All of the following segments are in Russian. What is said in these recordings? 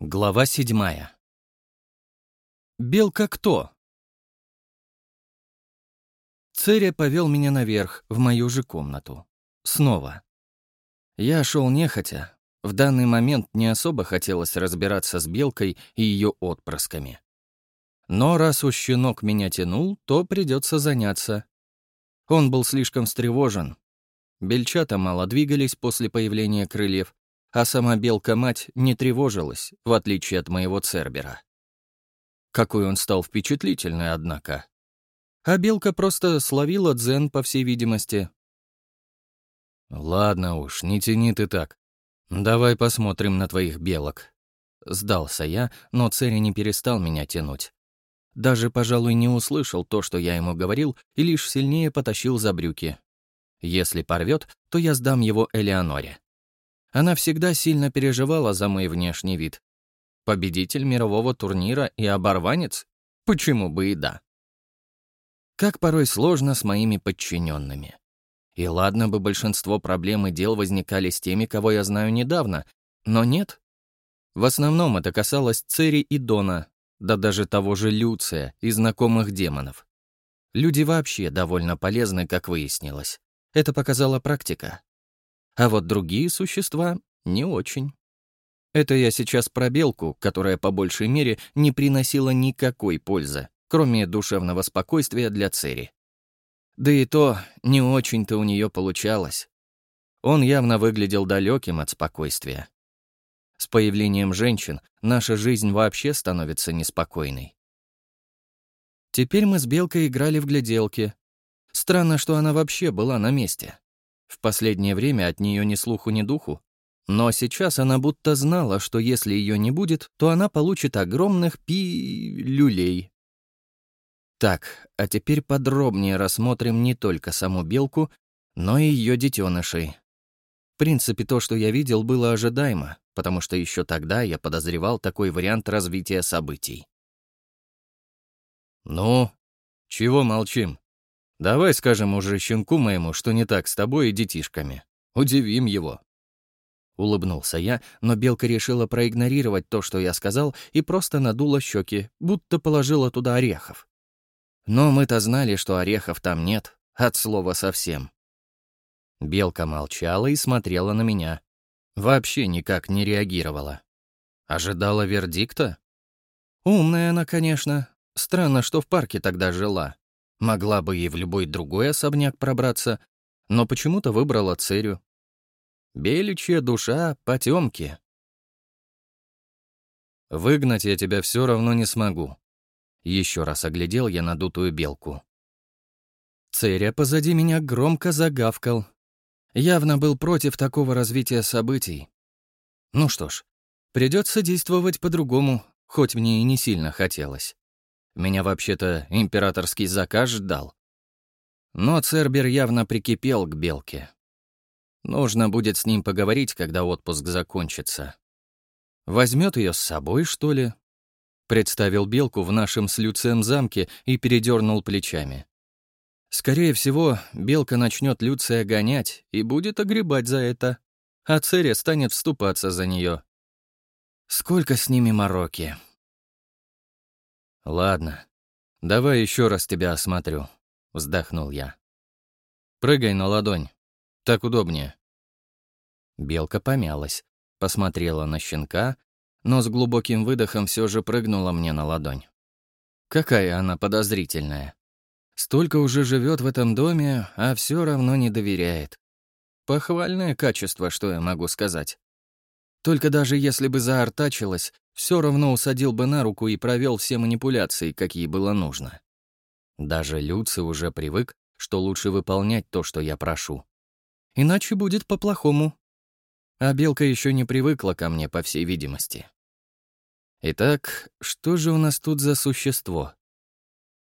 Глава седьмая. Белка кто? Церя повел меня наверх, в мою же комнату. Снова. Я шел нехотя. В данный момент не особо хотелось разбираться с Белкой и ее отпрысками. Но раз уж щенок меня тянул, то придется заняться. Он был слишком встревожен. Бельчата мало двигались после появления крыльев, а сама белка-мать не тревожилась, в отличие от моего Цербера. Какой он стал впечатлительный, однако. А белка просто словила дзен, по всей видимости. «Ладно уж, не тяни ты так. Давай посмотрим на твоих белок». Сдался я, но Цери не перестал меня тянуть. Даже, пожалуй, не услышал то, что я ему говорил, и лишь сильнее потащил за брюки. Если порвет, то я сдам его Элеоноре. Она всегда сильно переживала за мой внешний вид. Победитель мирового турнира и оборванец? Почему бы и да? Как порой сложно с моими подчиненными. И ладно бы большинство проблем и дел возникали с теми, кого я знаю недавно, но нет. В основном это касалось Цери и Дона, да даже того же Люция и знакомых демонов. Люди вообще довольно полезны, как выяснилось. Это показала практика а вот другие существа — не очень. Это я сейчас про белку, которая по большей мере не приносила никакой пользы, кроме душевного спокойствия для Цери. Да и то не очень-то у нее получалось. Он явно выглядел далеким от спокойствия. С появлением женщин наша жизнь вообще становится неспокойной. Теперь мы с Белкой играли в гляделки. Странно, что она вообще была на месте. В последнее время от нее ни слуху, ни духу. Но сейчас она будто знала, что если ее не будет, то она получит огромных пи... Так, а теперь подробнее рассмотрим не только саму белку, но и ее детенышей. В принципе, то, что я видел, было ожидаемо, потому что еще тогда я подозревал такой вариант развития событий. «Ну, чего молчим?» Давай скажем уже щенку моему, что не так с тобой и детишками. Удивим его». Улыбнулся я, но белка решила проигнорировать то, что я сказал, и просто надула щеки, будто положила туда орехов. Но мы-то знали, что орехов там нет, от слова совсем. Белка молчала и смотрела на меня. Вообще никак не реагировала. Ожидала вердикта? Умная она, конечно. Странно, что в парке тогда жила. Могла бы и в любой другой особняк пробраться, но почему-то выбрала Церю. Беличья душа — потемки. «Выгнать я тебя все равно не смогу». Еще раз оглядел я надутую белку. Церя позади меня громко загавкал. Явно был против такого развития событий. Ну что ж, придется действовать по-другому, хоть мне и не сильно хотелось. Меня вообще-то императорский заказ ждал. Но Цербер явно прикипел к Белке. Нужно будет с ним поговорить, когда отпуск закончится. Возьмет ее с собой, что ли? Представил Белку в нашем с Люцием замке и передернул плечами. Скорее всего, Белка начнет Люция гонять и будет огребать за это, а Церя станет вступаться за нее. Сколько с ними мороки. «Ладно, давай еще раз тебя осмотрю», — вздохнул я. «Прыгай на ладонь. Так удобнее». Белка помялась, посмотрела на щенка, но с глубоким выдохом все же прыгнула мне на ладонь. Какая она подозрительная. Столько уже живет в этом доме, а все равно не доверяет. Похвальное качество, что я могу сказать. Только даже если бы заортачилась, все равно усадил бы на руку и провел все манипуляции, какие было нужно. Даже Люци уже привык, что лучше выполнять то, что я прошу. Иначе будет по-плохому. А Белка еще не привыкла ко мне, по всей видимости. Итак, что же у нас тут за существо?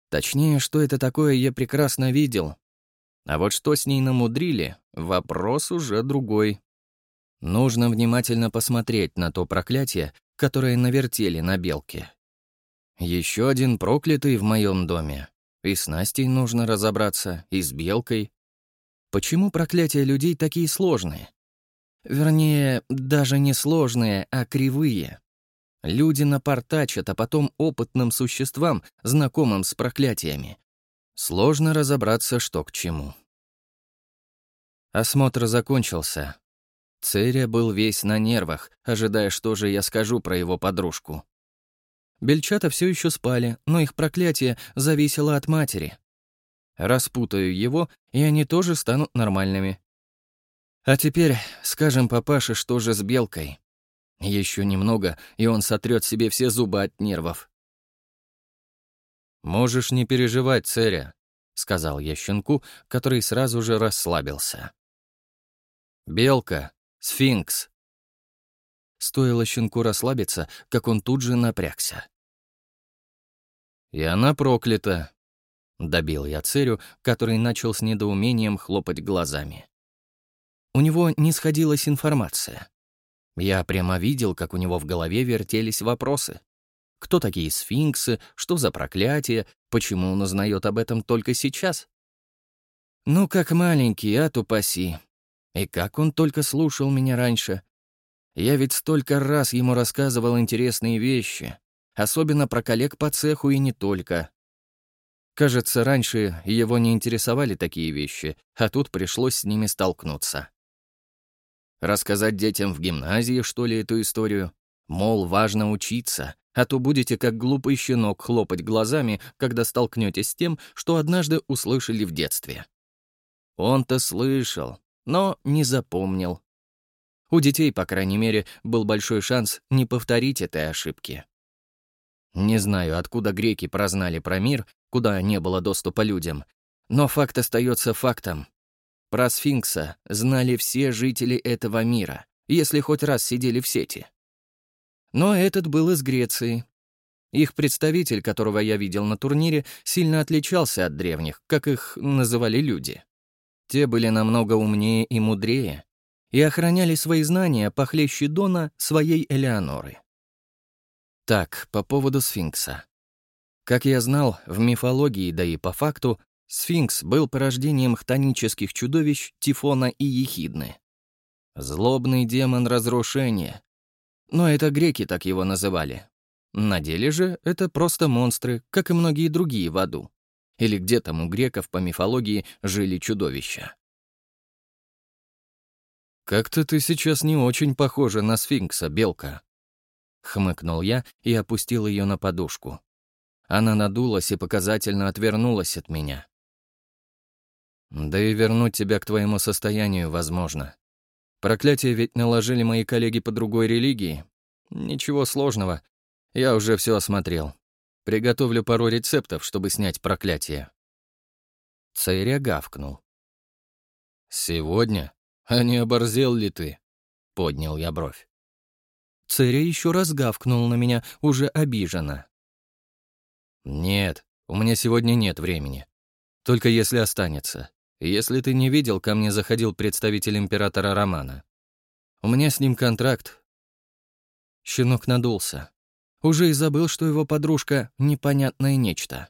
Точнее, что это такое, я прекрасно видел. А вот что с ней намудрили, вопрос уже другой. Нужно внимательно посмотреть на то проклятие, которое навертели на белке. Еще один проклятый в моем доме. И с Настей нужно разобраться, и с белкой. Почему проклятия людей такие сложные? Вернее, даже не сложные, а кривые. Люди напортачат, а потом опытным существам, знакомым с проклятиями. Сложно разобраться, что к чему. Осмотр закончился. Церя был весь на нервах, ожидая, что же я скажу про его подружку. Бельчата все еще спали, но их проклятие зависело от матери. Распутаю его, и они тоже станут нормальными. А теперь скажем папаше, что же с белкой. Еще немного, и он сотрет себе все зубы от нервов. «Можешь не переживать, Церя», — сказал я щенку, который сразу же расслабился. «Белка, сфинкс». Стоило щенку расслабиться, как он тут же напрягся. «И она проклята», — добил я Церю, который начал с недоумением хлопать глазами. У него не сходилась информация. Я прямо видел, как у него в голове вертелись вопросы. Кто такие сфинксы, что за проклятие, почему он узнает об этом только сейчас? Ну, как маленький, а тупаси. И как он только слушал меня раньше. Я ведь столько раз ему рассказывал интересные вещи, особенно про коллег по цеху и не только. Кажется, раньше его не интересовали такие вещи, а тут пришлось с ними столкнуться. Рассказать детям в гимназии, что ли, эту историю? Мол, важно учиться, а то будете как глупый щенок хлопать глазами, когда столкнетесь с тем, что однажды услышали в детстве. Он-то слышал, но не запомнил. У детей, по крайней мере, был большой шанс не повторить этой ошибки. Не знаю, откуда греки прознали про мир, куда не было доступа людям, но факт остается фактом. Про сфинкса знали все жители этого мира, если хоть раз сидели в сети. Но этот был из Греции. Их представитель, которого я видел на турнире, сильно отличался от древних, как их называли люди. Те были намного умнее и мудрее и охраняли свои знания похлеще Дона своей Элеоноры. Так, по поводу сфинкса. Как я знал, в мифологии, да и по факту, Сфинкс был порождением хтонических чудовищ Тифона и Ехидны. Злобный демон разрушения. Но это греки так его называли. На деле же это просто монстры, как и многие другие в аду. Или где там у греков по мифологии жили чудовища. «Как-то ты сейчас не очень похожа на сфинкса, белка», — хмыкнул я и опустил ее на подушку. Она надулась и показательно отвернулась от меня. Да и вернуть тебя к твоему состоянию возможно. Проклятие ведь наложили мои коллеги по другой религии. Ничего сложного. Я уже все осмотрел. Приготовлю пару рецептов, чтобы снять проклятие. Цейря гавкнул. «Сегодня? А не оборзел ли ты?» — поднял я бровь. Церя еще раз гавкнул на меня, уже обиженно. «Нет, у меня сегодня нет времени. Только если останется. Если ты не видел, ко мне заходил представитель императора Романа. У меня с ним контракт. Щенок надулся. Уже и забыл, что его подружка — непонятное нечто.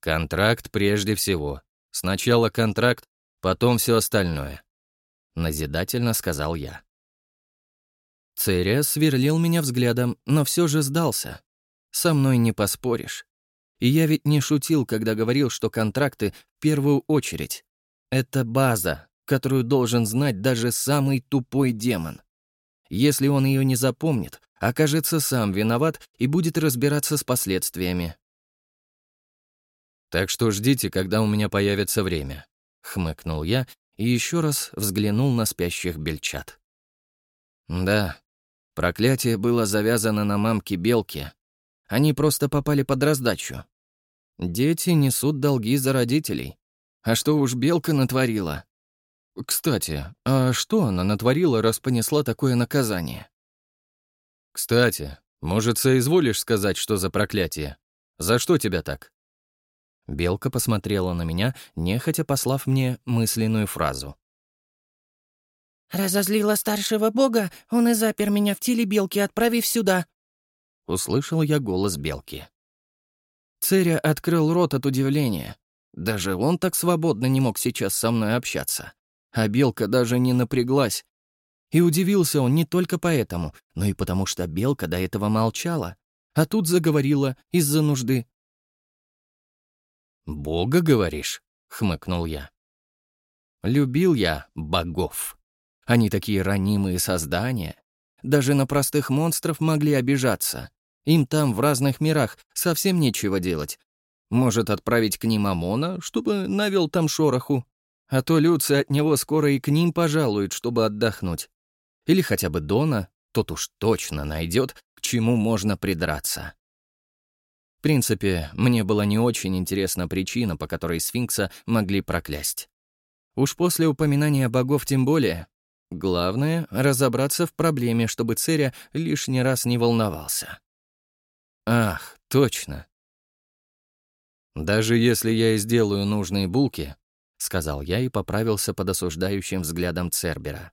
Контракт прежде всего. Сначала контракт, потом все остальное. Назидательно сказал я. Церия сверлил меня взглядом, но все же сдался. Со мной не поспоришь. И я ведь не шутил, когда говорил, что контракты в первую очередь. Это база, которую должен знать даже самый тупой демон. Если он ее не запомнит, окажется сам виноват и будет разбираться с последствиями. «Так что ждите, когда у меня появится время», — хмыкнул я и еще раз взглянул на спящих бельчат. Да, проклятие было завязано на мамке Белки. Они просто попали под раздачу. Дети несут долги за родителей. А что уж Белка натворила? Кстати, а что она натворила, раз понесла такое наказание? Кстати, может, соизволишь сказать, что за проклятие? За что тебя так? Белка посмотрела на меня, нехотя послав мне мысленную фразу. «Разозлила старшего бога, он и запер меня в теле белки, отправив сюда». Услышал я голос белки. Церя открыл рот от удивления. Даже он так свободно не мог сейчас со мной общаться. А белка даже не напряглась. И удивился он не только поэтому, но и потому, что белка до этого молчала, а тут заговорила из-за нужды. «Бога, говоришь?» — хмыкнул я. Любил я богов. Они такие ранимые создания. Даже на простых монстров могли обижаться. Им там, в разных мирах, совсем нечего делать. Может, отправить к ним ОМОНа, чтобы навел там шороху. А то Люци от него скоро и к ним пожалуют, чтобы отдохнуть. Или хотя бы Дона, тот уж точно найдет, к чему можно придраться. В принципе, мне была не очень интересна причина, по которой сфинкса могли проклясть. Уж после упоминания богов тем более. Главное — разобраться в проблеме, чтобы Церя лишний раз не волновался. Ах, точно. «Даже если я и сделаю нужные булки», — сказал я и поправился под осуждающим взглядом Цербера.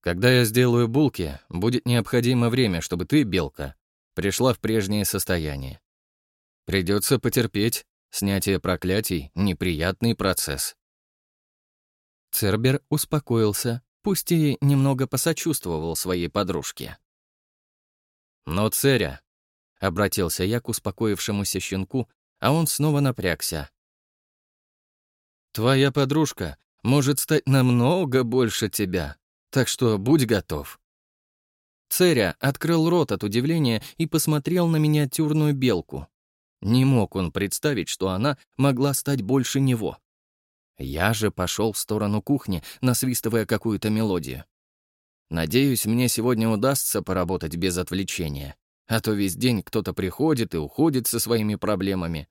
«Когда я сделаю булки, будет необходимо время, чтобы ты, Белка, пришла в прежнее состояние. Придется потерпеть. Снятие проклятий — неприятный процесс». Цербер успокоился, пусть и немного посочувствовал своей подружке. «Но, Церя», — обратился я к успокоившемуся щенку, а он снова напрягся. «Твоя подружка может стать намного больше тебя, так что будь готов». Церя открыл рот от удивления и посмотрел на миниатюрную белку. Не мог он представить, что она могла стать больше него. Я же пошел в сторону кухни, насвистывая какую-то мелодию. Надеюсь, мне сегодня удастся поработать без отвлечения. А то весь день кто-то приходит и уходит со своими проблемами.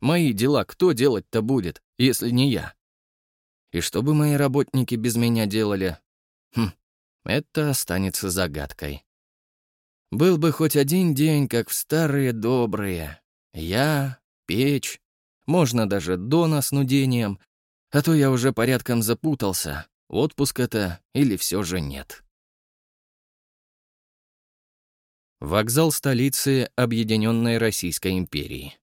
Мои дела кто делать-то будет, если не я? И что бы мои работники без меня делали? Хм, это останется загадкой. Был бы хоть один день, как в старые добрые. Я, печь, можно даже Дона с нудением, а то я уже порядком запутался, отпуск это или все же нет. Вокзал столицы Объединенной Российской империи.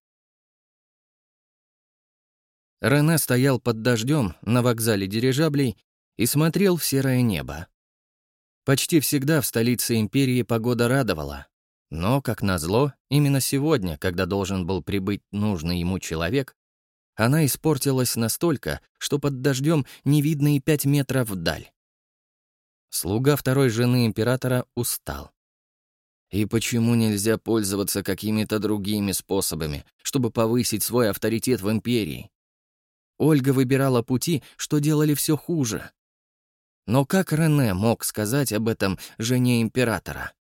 Рене стоял под дождем на вокзале дирижаблей и смотрел в серое небо. Почти всегда в столице империи погода радовала. Но, как назло, именно сегодня, когда должен был прибыть нужный ему человек, она испортилась настолько, что под дождем не видно и пять метров вдаль. Слуга второй жены императора устал. И почему нельзя пользоваться какими-то другими способами, чтобы повысить свой авторитет в империи? Ольга выбирала пути, что делали все хуже. Но как Рене мог сказать об этом жене императора?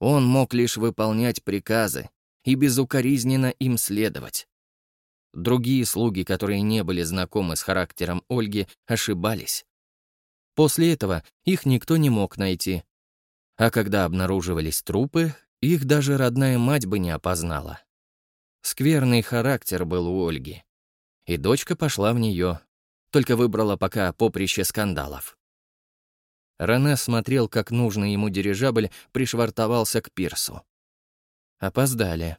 Он мог лишь выполнять приказы и безукоризненно им следовать. Другие слуги, которые не были знакомы с характером Ольги, ошибались. После этого их никто не мог найти, а когда обнаруживались трупы, их даже родная мать бы не опознала. Скверный характер был у Ольги. И дочка пошла в нее, только выбрала пока поприще скандалов. Рене смотрел, как нужный ему дирижабль пришвартовался к пирсу. Опоздали.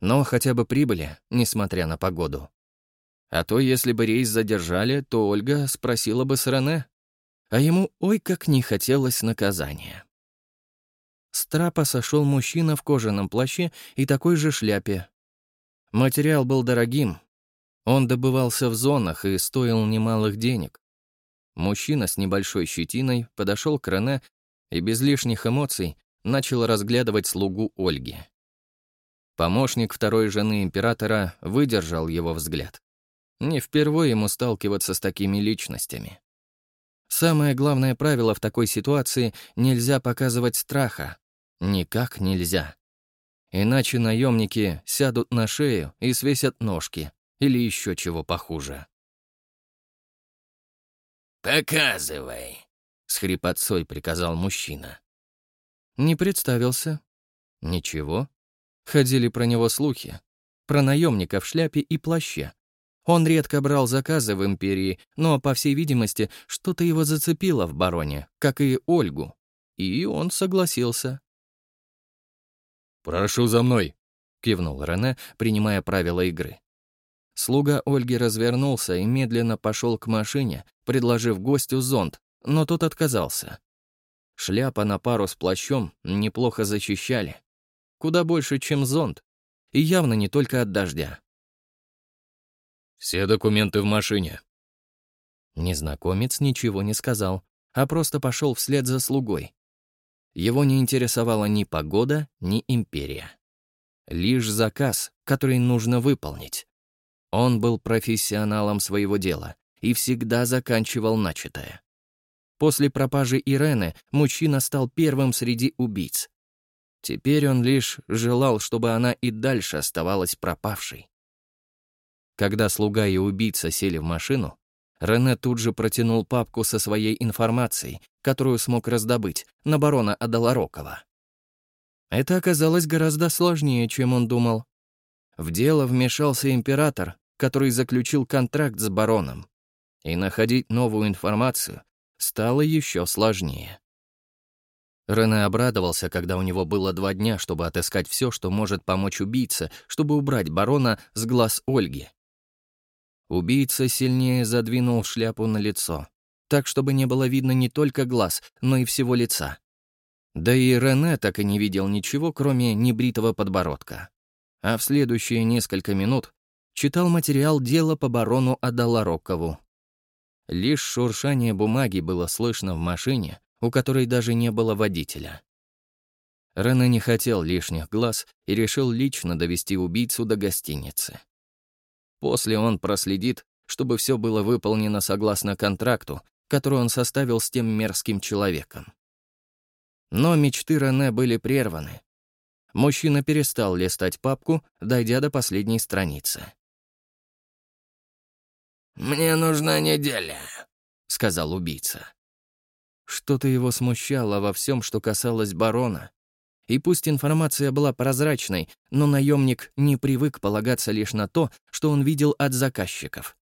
Но хотя бы прибыли, несмотря на погоду. А то, если бы рейс задержали, то Ольга спросила бы с Рене. А ему ой как не хотелось наказания. С трапа сошел мужчина в кожаном плаще и такой же шляпе. Материал был дорогим. Он добывался в зонах и стоил немалых денег. Мужчина с небольшой щетиной подошел к Рене и без лишних эмоций начал разглядывать слугу Ольги. Помощник второй жены императора выдержал его взгляд. Не впервые ему сталкиваться с такими личностями. Самое главное правило в такой ситуации — нельзя показывать страха. Никак нельзя. Иначе наемники сядут на шею и свесят ножки или еще чего похуже. «Показывай», — с хрипотцой приказал мужчина. Не представился. Ничего. Ходили про него слухи. Про наемника в шляпе и плаще. Он редко брал заказы в империи, но, по всей видимости, что-то его зацепило в бароне, как и Ольгу. И он согласился. «Прошу за мной», — кивнул Рене, принимая правила игры. Слуга Ольги развернулся и медленно пошел к машине, предложив гостю зонт, но тот отказался. Шляпа на пару с плащом неплохо защищали. Куда больше, чем зонт. И явно не только от дождя. «Все документы в машине». Незнакомец ничего не сказал, а просто пошел вслед за слугой. Его не интересовала ни погода, ни империя. Лишь заказ, который нужно выполнить. Он был профессионалом своего дела и всегда заканчивал начатое. После пропажи Ирены мужчина стал первым среди убийц. Теперь он лишь желал, чтобы она и дальше оставалась пропавшей. Когда слуга и убийца сели в машину, Рене тут же протянул папку со своей информацией, которую смог раздобыть, на барона Адаларокова. Это оказалось гораздо сложнее, чем он думал. В дело вмешался император, который заключил контракт с бароном. И находить новую информацию стало еще сложнее. Рене обрадовался, когда у него было два дня, чтобы отыскать все, что может помочь убийце, чтобы убрать барона с глаз Ольги. Убийца сильнее задвинул шляпу на лицо, так, чтобы не было видно не только глаз, но и всего лица. Да и Рене так и не видел ничего, кроме небритого подбородка. А в следующие несколько минут читал материал дела по барону Адаларокову. Лишь шуршание бумаги было слышно в машине, у которой даже не было водителя. Рене не хотел лишних глаз и решил лично довести убийцу до гостиницы. После он проследит, чтобы все было выполнено согласно контракту, который он составил с тем мерзким человеком. Но мечты Рене были прерваны. Мужчина перестал листать папку, дойдя до последней страницы. «Мне нужна неделя», — сказал убийца. Что-то его смущало во всем, что касалось барона. И пусть информация была прозрачной, но наемник не привык полагаться лишь на то, что он видел от заказчиков.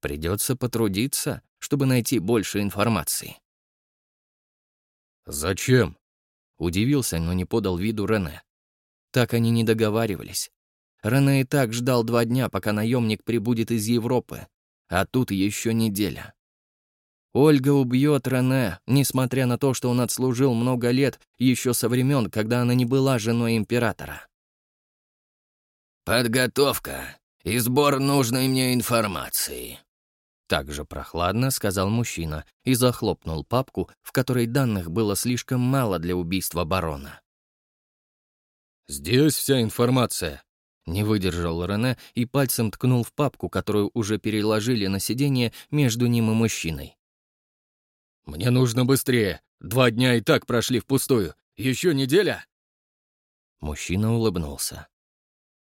Придется потрудиться, чтобы найти больше информации. «Зачем?» — удивился, но не подал виду Рене. Так они не договаривались. Рене и так ждал два дня, пока наемник прибудет из Европы, а тут еще неделя. Ольга убьет Рене, несмотря на то, что он отслужил много лет еще со времен, когда она не была женой императора. «Подготовка и сбор нужной мне информации», так же прохладно сказал мужчина и захлопнул папку, в которой данных было слишком мало для убийства барона. «Здесь вся информация», не выдержал Рене и пальцем ткнул в папку, которую уже переложили на сиденье между ним и мужчиной. «Мне нужно быстрее. Два дня и так прошли впустую. Еще неделя?» Мужчина улыбнулся.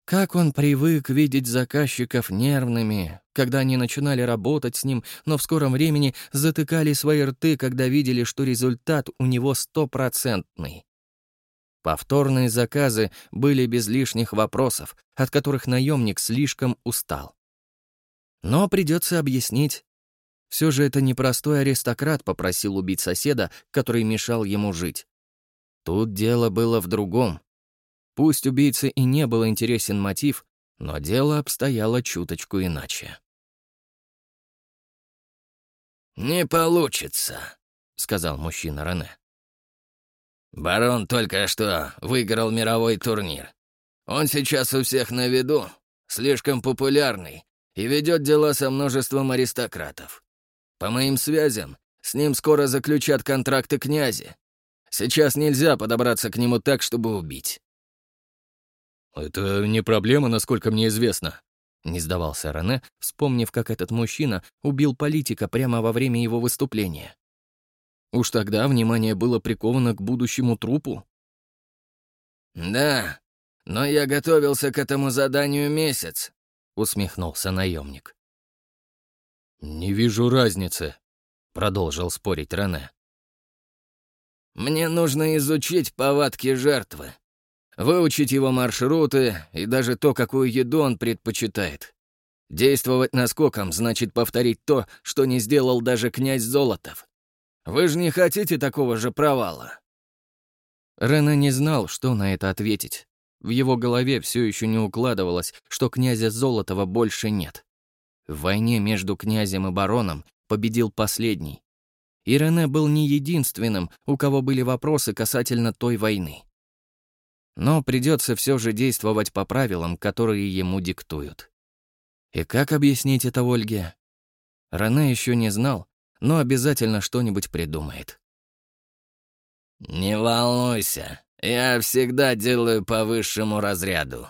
Как он привык видеть заказчиков нервными, когда они начинали работать с ним, но в скором времени затыкали свои рты, когда видели, что результат у него стопроцентный. Повторные заказы были без лишних вопросов, от которых наемник слишком устал. Но придется объяснить. Все же это непростой аристократ попросил убить соседа, который мешал ему жить. Тут дело было в другом. Пусть убийце и не был интересен мотив, но дело обстояло чуточку иначе. «Не получится», — сказал мужчина Рене. Барон только что выиграл мировой турнир. Он сейчас у всех на виду, слишком популярный и ведет дела со множеством аристократов. По моим связям, с ним скоро заключат контракты князи. Сейчас нельзя подобраться к нему так, чтобы убить. «Это не проблема, насколько мне известно», — не сдавался Рене, вспомнив, как этот мужчина убил политика прямо во время его выступления. Уж тогда внимание было приковано к будущему трупу. «Да, но я готовился к этому заданию месяц», — усмехнулся наемник. «Не вижу разницы», — продолжил спорить Рене. «Мне нужно изучить повадки жертвы, выучить его маршруты и даже то, какую еду он предпочитает. Действовать наскоком значит повторить то, что не сделал даже князь Золотов. Вы же не хотите такого же провала?» Рена не знал, что на это ответить. В его голове все еще не укладывалось, что князя Золотова больше нет. В войне между князем и бароном победил последний. и Рене был не единственным, у кого были вопросы касательно той войны. Но придется все же действовать по правилам, которые ему диктуют. И как объяснить это Ольге? Рене еще не знал, но обязательно что-нибудь придумает. «Не волнуйся, я всегда делаю по высшему разряду».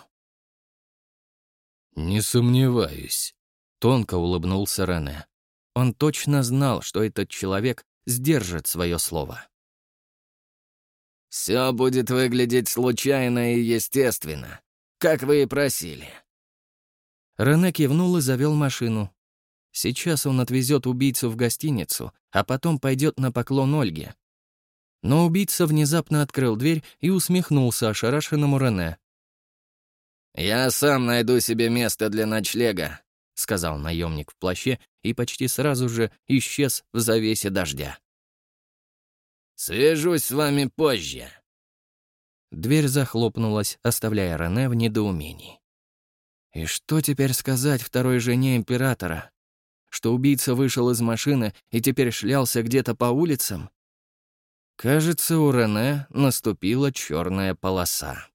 «Не сомневаюсь», — тонко улыбнулся Рене. Он точно знал, что этот человек сдержит свое слово. «Все будет выглядеть случайно и естественно, как вы и просили». Рене кивнул и завел машину. Сейчас он отвезет убийцу в гостиницу, а потом пойдет на поклон Ольге. Но убийца внезапно открыл дверь и усмехнулся ошарашенному Рене. «Я сам найду себе место для ночлега», — сказал наемник в плаще и почти сразу же исчез в завесе дождя. «Свяжусь с вами позже». Дверь захлопнулась, оставляя Рене в недоумении. И что теперь сказать второй жене императора? Что убийца вышел из машины и теперь шлялся где-то по улицам? Кажется, у Рене наступила черная полоса.